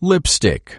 lipstick.